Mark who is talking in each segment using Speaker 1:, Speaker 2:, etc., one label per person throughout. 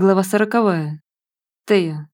Speaker 1: Глава сороковая. Тея.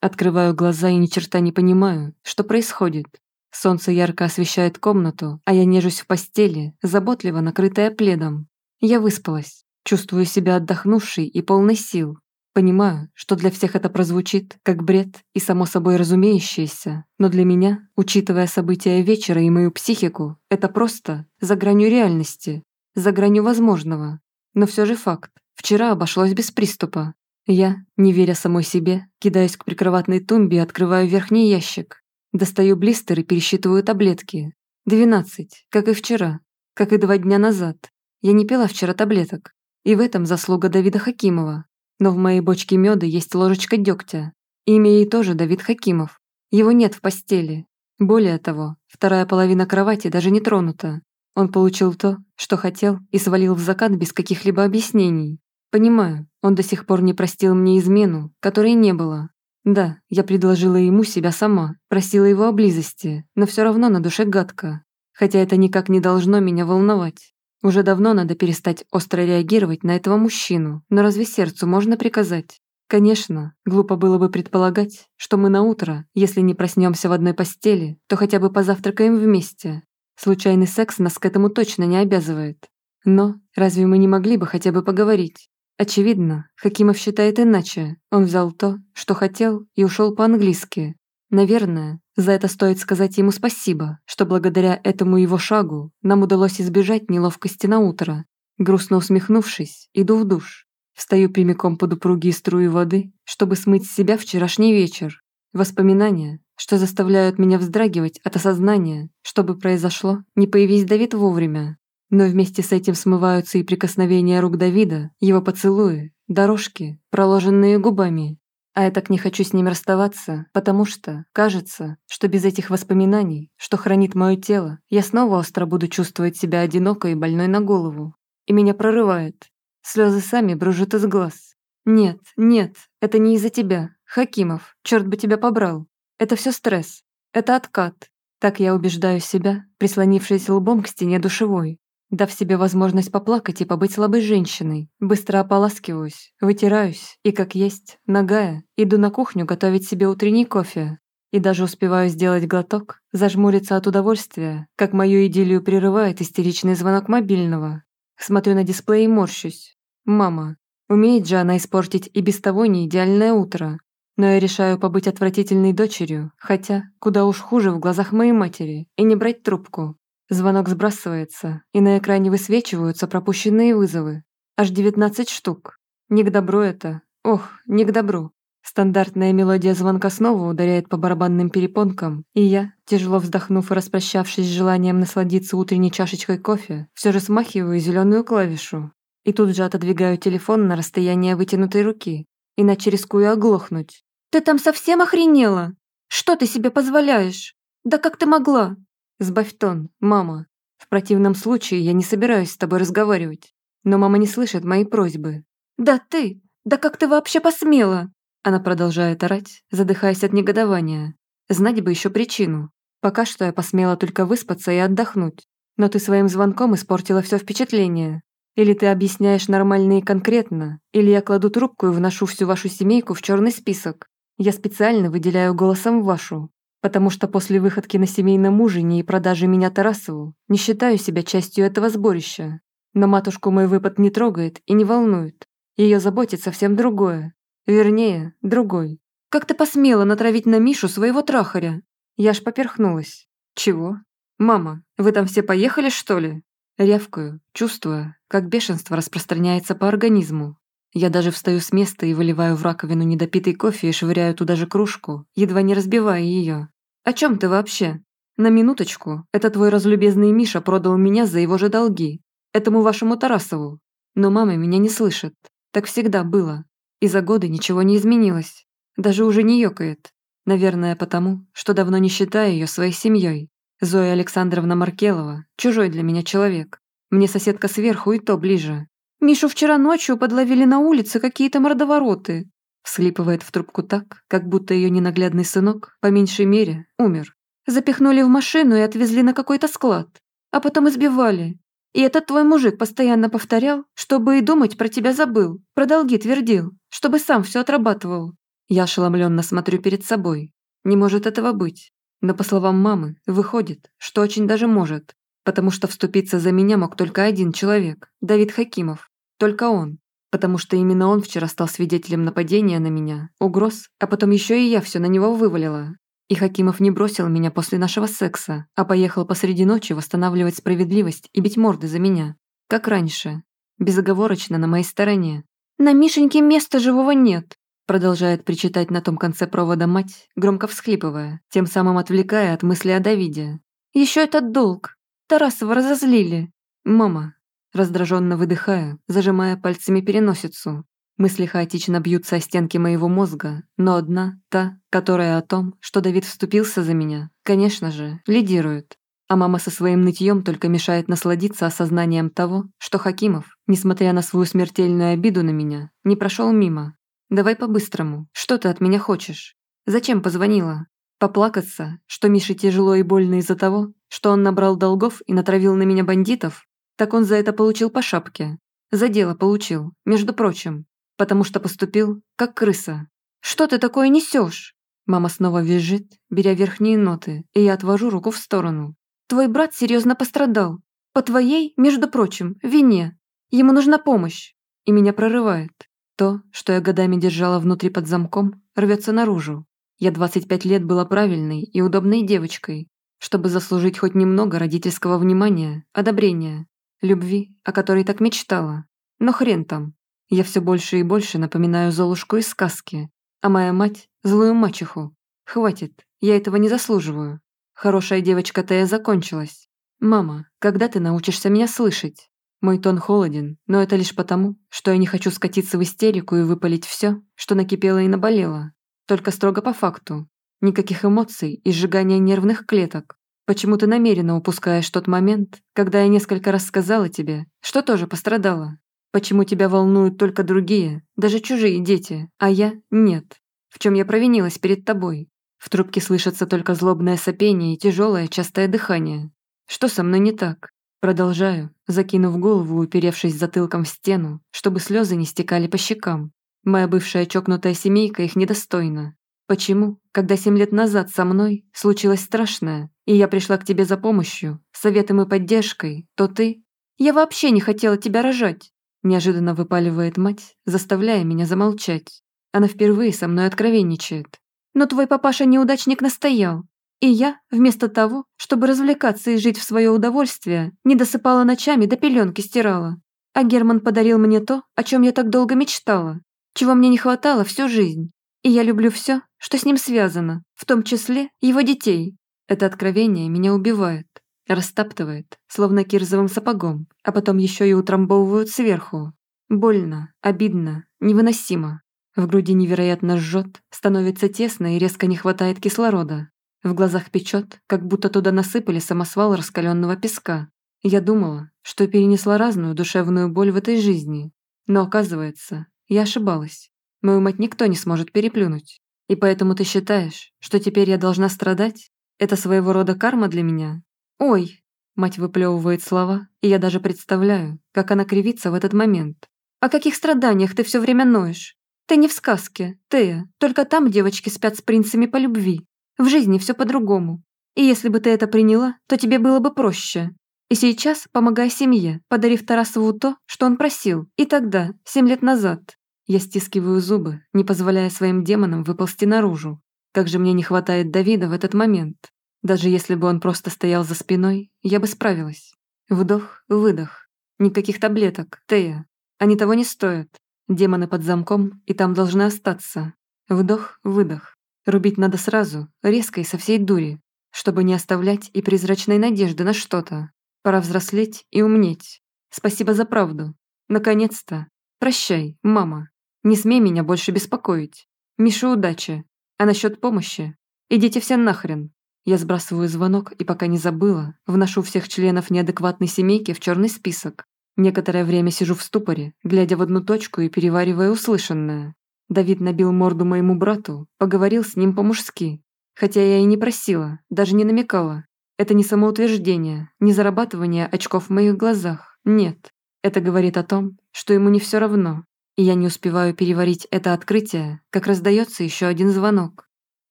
Speaker 1: Открываю глаза и ни черта не понимаю, что происходит. Солнце ярко освещает комнату, а я нежусь в постели, заботливо накрытая пледом. Я выспалась, чувствую себя отдохнувшей и полной сил. Понимаю, что для всех это прозвучит как бред и само собой разумеющееся, но для меня, учитывая события вечера и мою психику, это просто за гранью реальности, за гранью возможного. Но все же факт. Вчера обошлось без приступа. Я, не веря самой себе, кидаюсь к прикроватной тумбе и открываю верхний ящик. Достаю блистер и пересчитываю таблетки. Двенадцать, как и вчера, как и два дня назад. Я не пила вчера таблеток. И в этом заслуга Давида Хакимова. Но в моей бочке меда есть ложечка дегтя. Имя ей тоже Давид Хакимов. Его нет в постели. Более того, вторая половина кровати даже не тронута. Он получил то, что хотел, и свалил в закат без каких-либо объяснений. Понимаю, он до сих пор не простил мне измену, которой не было. Да, я предложила ему себя сама, просила его о близости, но все равно на душе гадко. Хотя это никак не должно меня волновать. Уже давно надо перестать остро реагировать на этого мужчину, но разве сердцу можно приказать? Конечно, глупо было бы предполагать, что мы на утро, если не проснемся в одной постели, то хотя бы позавтракаем вместе. Случайный секс нас к этому точно не обязывает. Но разве мы не могли бы хотя бы поговорить? Очевидно, Хакимов считает иначе. Он взял то, что хотел, и ушел по-английски. Наверное, за это стоит сказать ему спасибо, что благодаря этому его шагу нам удалось избежать неловкости на утро. Грустно усмехнувшись, иду в душ. Встаю прямиком под упругие струи воды, чтобы смыть с себя вчерашний вечер. Воспоминания, что заставляют меня вздрагивать от осознания, что бы произошло, не появись Давид вовремя. Но вместе с этим смываются и прикосновения рук Давида, его поцелуи, дорожки, проложенные губами. А я так не хочу с ним расставаться, потому что, кажется, что без этих воспоминаний, что хранит мое тело, я снова остро буду чувствовать себя одинокой и больной на голову. И меня прорывает. Слезы сами бружат из глаз. Нет, нет, это не из-за тебя. Хакимов, черт бы тебя побрал. Это все стресс. Это откат. Так я убеждаю себя, прислонившись лбом к стене душевой. Дав себе возможность поплакать и побыть слабой женщиной, быстро ополаскиваюсь, вытираюсь и, как есть, нагая, иду на кухню готовить себе утренний кофе. И даже успеваю сделать глоток, зажмуриться от удовольствия, как мою идиллию прерывает истеричный звонок мобильного. Смотрю на дисплей и морщусь. Мама. Умеет же она испортить и без того не идеальное утро. Но я решаю побыть отвратительной дочерью, хотя куда уж хуже в глазах моей матери, и не брать трубку. Звонок сбрасывается, и на экране высвечиваются пропущенные вызовы. Аж 19 штук. Не к добру это. Ох, не к добру. Стандартная мелодия звонка снова ударяет по барабанным перепонкам, и я, тяжело вздохнув и распрощавшись с желанием насладиться утренней чашечкой кофе, все же смахиваю зеленую клавишу. И тут же отодвигаю телефон на расстояние вытянутой руки, иначе рискую оглохнуть. «Ты там совсем охренела? Что ты себе позволяешь? Да как ты могла?» «Сбавь тон, мама. В противном случае я не собираюсь с тобой разговаривать. Но мама не слышит мои просьбы». «Да ты! Да как ты вообще посмела?» Она продолжает орать, задыхаясь от негодования. Знать бы еще причину. Пока что я посмела только выспаться и отдохнуть. Но ты своим звонком испортила все впечатление. Или ты объясняешь нормально и конкретно, или я кладу трубку и вношу всю вашу семейку в черный список. Я специально выделяю голосом вашу, потому что после выходки на семейном ужине и продажи меня Тарасову не считаю себя частью этого сборища. Но матушку мой выпад не трогает и не волнует. Ее заботит совсем другое. Вернее, другой. Как ты посмела натравить на Мишу своего трахаря? Я ж поперхнулась. Чего? Мама, вы там все поехали, что ли? Рявкаю, чувствуя, как бешенство распространяется по организму. Я даже встаю с места и выливаю в раковину недопитый кофе и швыряю туда же кружку, едва не разбивая ее. «О чем ты вообще?» «На минуточку, это твой разлюбезный Миша продал меня за его же долги. Этому вашему Тарасову. Но мама меня не слышит. Так всегда было. И за годы ничего не изменилось. Даже уже не ёкает. Наверное, потому, что давно не считаю ее своей семьей. Зоя Александровна Маркелова – чужой для меня человек. Мне соседка сверху и то ближе. Мишу вчера ночью подловили на улице какие-то мордовороты. Вслипывает в трубку так, как будто ее ненаглядный сынок, по меньшей мере, умер. Запихнули в машину и отвезли на какой-то склад. А потом избивали. И этот твой мужик постоянно повторял, чтобы и думать про тебя забыл, про долги твердил, чтобы сам все отрабатывал. Я ошеломленно смотрю перед собой. Не может этого быть. Но по словам мамы, выходит, что очень даже может. Потому что вступиться за меня мог только один человек – Давид Хакимов. Только он. Потому что именно он вчера стал свидетелем нападения на меня, угроз, а потом еще и я все на него вывалила. И Хакимов не бросил меня после нашего секса, а поехал посреди ночи восстанавливать справедливость и бить морды за меня. Как раньше. Безоговорочно на моей стороне. «На Мишеньке места живого нет!» Продолжает причитать на том конце провода мать, громко всхлипывая, тем самым отвлекая от мысли о Давиде. «Еще этот долг! Тарасова разозлили! Мама!» Раздраженно выдыхая, зажимая пальцами переносицу. Мысли хаотично бьются о стенки моего мозга, но одна, та, которая о том, что Давид вступился за меня, конечно же, лидирует. А мама со своим нытьем только мешает насладиться осознанием того, что Хакимов, несмотря на свою смертельную обиду на меня, не прошел мимо. «Давай по-быстрому. Что ты от меня хочешь? Зачем позвонила? Поплакаться, что Мише тяжело и больно из-за того, что он набрал долгов и натравил на меня бандитов? Так он за это получил по шапке. За дело получил, между прочим потому что поступил как крыса. Что ты такое несешь? Мама снова визжит, беря верхние ноты, и я отвожу руку в сторону. Твой брат серьезно пострадал. По твоей, между прочим, вине. Ему нужна помощь. И меня прорывает. То, что я годами держала внутри под замком, рвется наружу. Я 25 лет была правильной и удобной девочкой, чтобы заслужить хоть немного родительского внимания, одобрения, любви, о которой так мечтала. Но хрен там. Я все больше и больше напоминаю Золушку из сказки, а моя мать – злую мачеху. Хватит, я этого не заслуживаю. Хорошая девочка-то я закончилась. Мама, когда ты научишься меня слышать? Мой тон холоден, но это лишь потому, что я не хочу скатиться в истерику и выпалить все, что накипело и наболело. Только строго по факту. Никаких эмоций и сжигания нервных клеток. Почему ты намеренно упускаешь тот момент, когда я несколько раз сказала тебе, что тоже пострадала? Почему тебя волнуют только другие, даже чужие дети, а я – нет? В чем я провинилась перед тобой? В трубке слышится только злобное сопение и тяжелое частое дыхание. Что со мной не так? Продолжаю, закинув голову, уперевшись затылком в стену, чтобы слезы не стекали по щекам. Моя бывшая чокнутая семейка их недостойна. Почему, когда семь лет назад со мной случилось страшное, и я пришла к тебе за помощью, советом и поддержкой, то ты... Я вообще не хотела тебя рожать. Неожиданно выпаливает мать, заставляя меня замолчать. Она впервые со мной откровенничает. Но твой папаша неудачник настоял. И я, вместо того, чтобы развлекаться и жить в свое удовольствие, не досыпала ночами до пеленки стирала. А Герман подарил мне то, о чем я так долго мечтала, чего мне не хватало всю жизнь. И я люблю все, что с ним связано, в том числе его детей. Это откровение меня убивает. Растаптывает, словно кирзовым сапогом, а потом еще и утрамбовывают сверху. Больно, обидно, невыносимо. В груди невероятно жжет, становится тесно и резко не хватает кислорода. В глазах печет, как будто туда насыпали самосвал раскаленного песка. Я думала, что перенесла разную душевную боль в этой жизни. Но оказывается, я ошибалась. Мою мать никто не сможет переплюнуть. И поэтому ты считаешь, что теперь я должна страдать? Это своего рода карма для меня? «Ой!» Мать выплевывает слова, и я даже представляю, как она кривится в этот момент. «О каких страданиях ты все время ноешь? Ты не в сказке, Тея, только там девочки спят с принцами по любви. В жизни все по-другому. И если бы ты это приняла, то тебе было бы проще. И сейчас помогай семье, подарив Тарасову то, что он просил. И тогда, семь лет назад, я стискиваю зубы, не позволяя своим демонам выползти наружу. Как же мне не хватает Давида в этот момент. Даже если бы он просто стоял за спиной, я бы справилась. Вдох, выдох. Никаких таблеток, Тея. Они того не стоят. Демоны под замком, и там должны остаться. Вдох, выдох. Рубить надо сразу, резко и со всей дури, чтобы не оставлять и призрачной надежды на что-то. Пора взрослеть и умнеть. Спасибо за правду. Наконец-то. Прощай, мама. Не смей меня больше беспокоить. Миша, удачи. А насчет помощи? Идите все нахрен. Я сбрасываю звонок и пока не забыла, вношу всех членов неадекватной семейки в черный список. Некоторое время сижу в ступоре, глядя в одну точку и переваривая услышанное. Давид набил морду моему брату, поговорил с ним по-мужски. Хотя я и не просила, даже не намекала. Это не самоутверждение, не зарабатывание очков в моих глазах. Нет, это говорит о том, что ему не все равно. И я не успеваю переварить это открытие, как раздается еще один звонок.